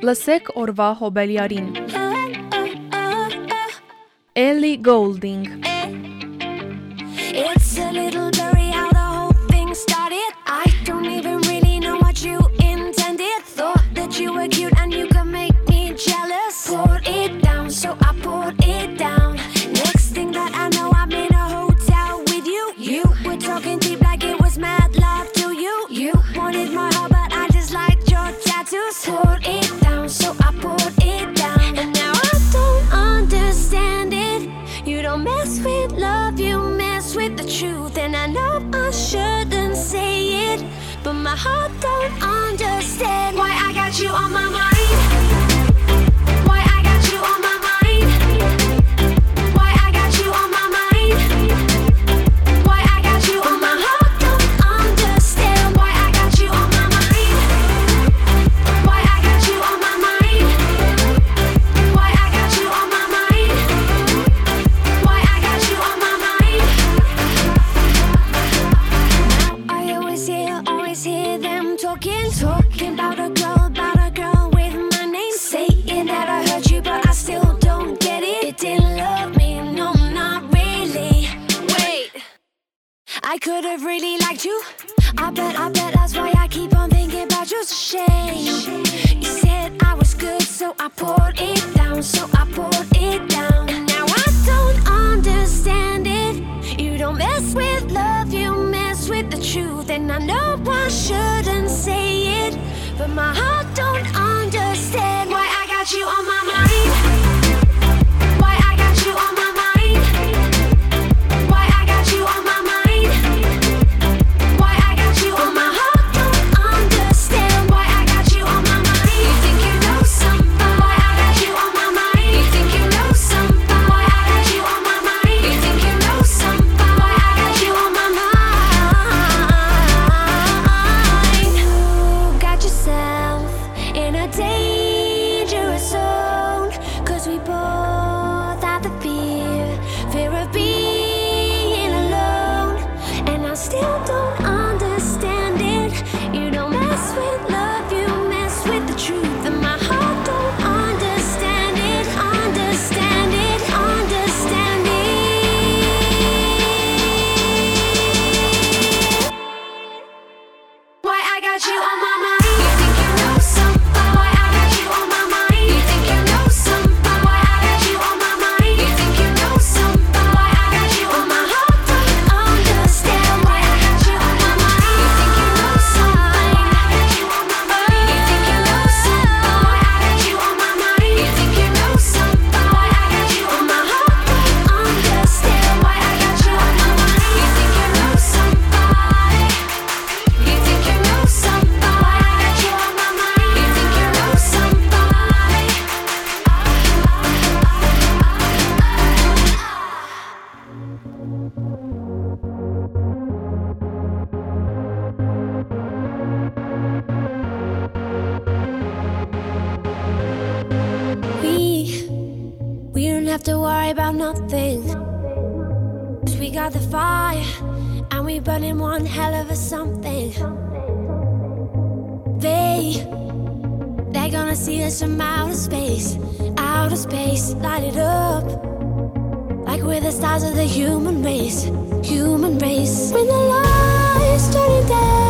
Լսեք օրվա հոբելյարին։ Ellie Goulding It's a little blurry how the whole thing started. I don't even really know what you intended. Thought that you were cute and you could make me jealous. my heart don't understand why I got you on my but my heart don't hell of a something. They, they're gonna see us from outer space, outer space, light it up. Like we're the stars of the human race, human race. When the lights turning down.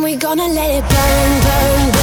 and we gonna let it burn, burn, burn.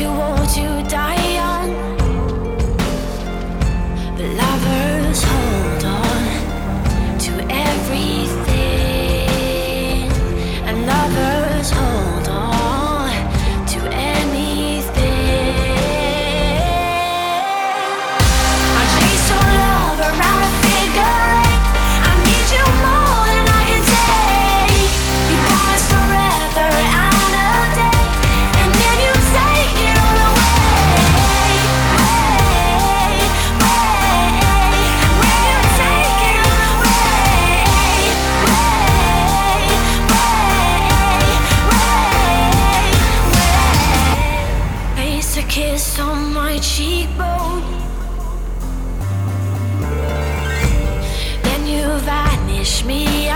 you, won't you die? Just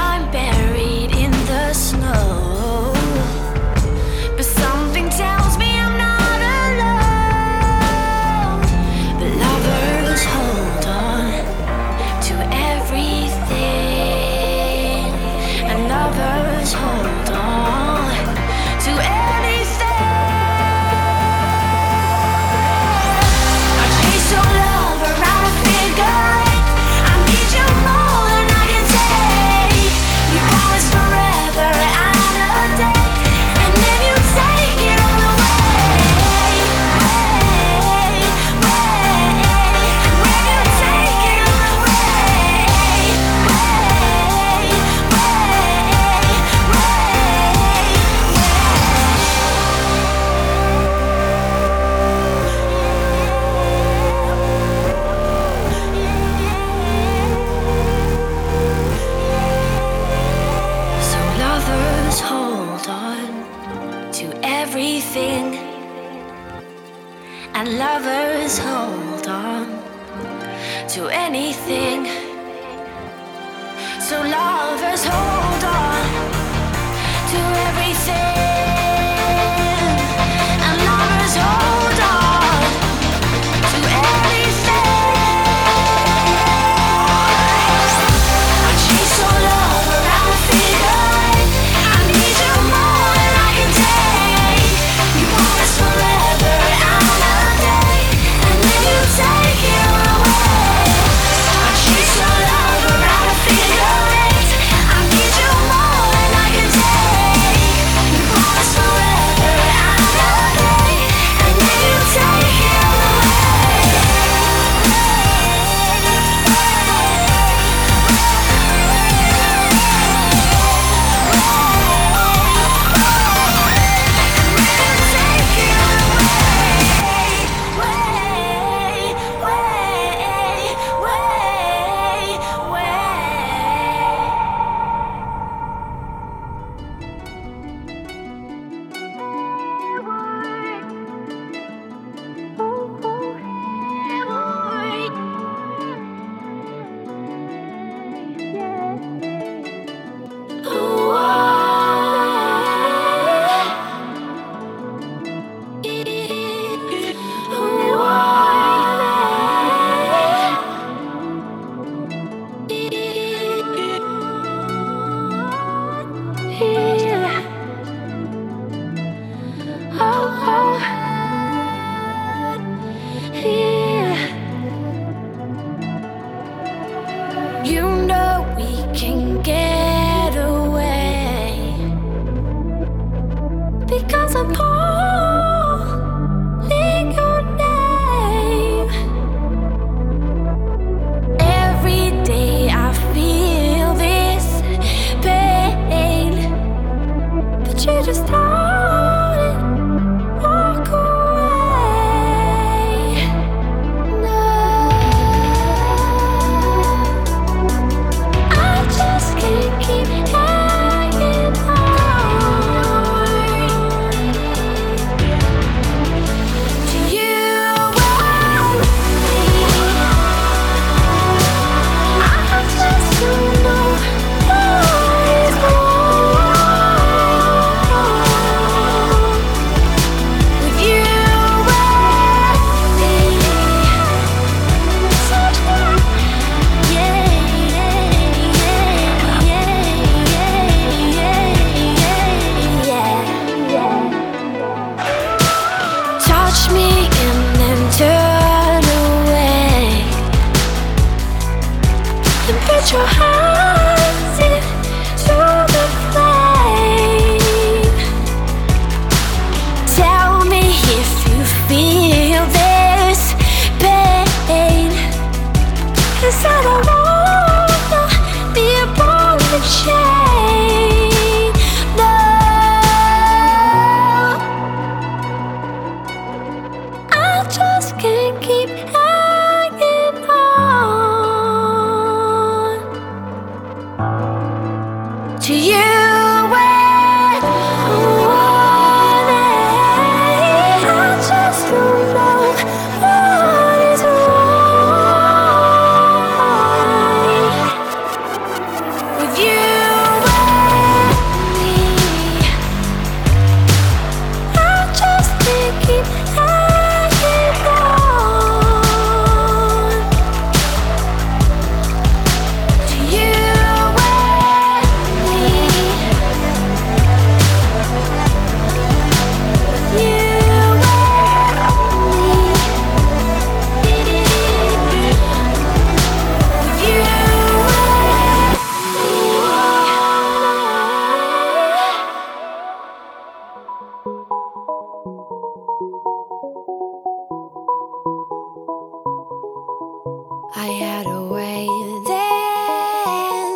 I had a way then,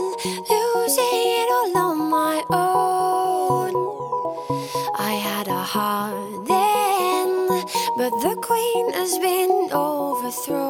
losing it all on my own. I had a heart then, but the queen has been overthrown.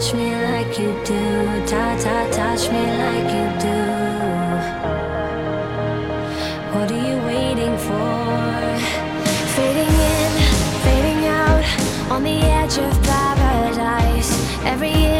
touch me like you do. Ta ta, touch me like you do. What are you waiting for? Fading in, fading out, on the edge of paradise. Every